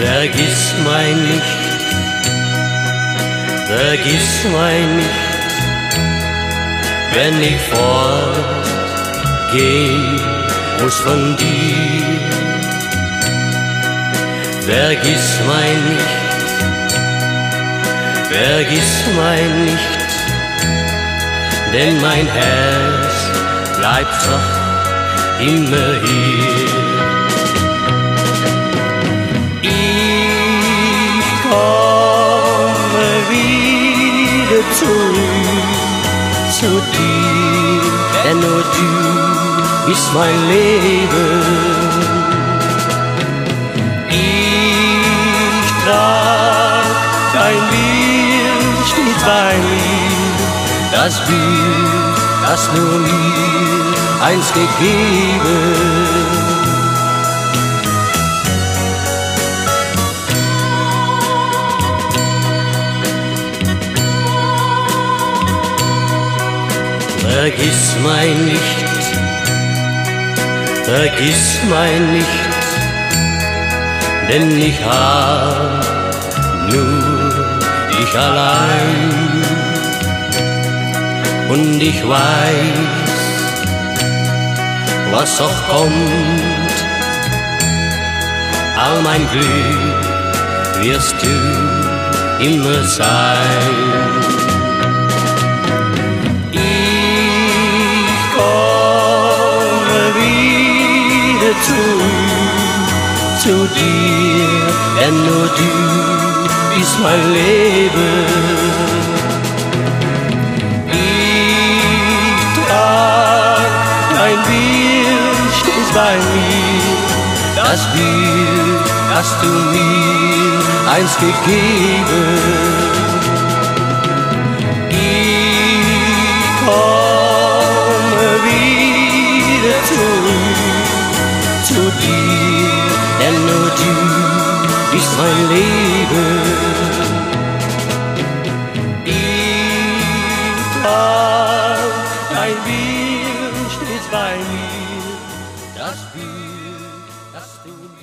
Vergiss mein nicht, vergiss mein nicht, wenn ich fortgehen muss von dir. Vergiss mein nicht, vergiss mein nicht, denn mein Herz bleibt doch immer hier. Zurück zu dir, denn nur du bist mein Leben. Ich trag dein Bild stets bei mir, das Bild, das nur mir einst gegeben. Vergiss mein nicht, vergiss mein nicht, denn ich hab nur dich allein. Und ich weiß, was auch kommt, all mein Glück wirst du immer sein. Dir, denn nur du bist mein Leben. Ich trag dein Bild stets bei mir, das Bild hast du mir einst gegeben. Leben. Dieter, dein Bier steht bei mir, das Bier, das du mir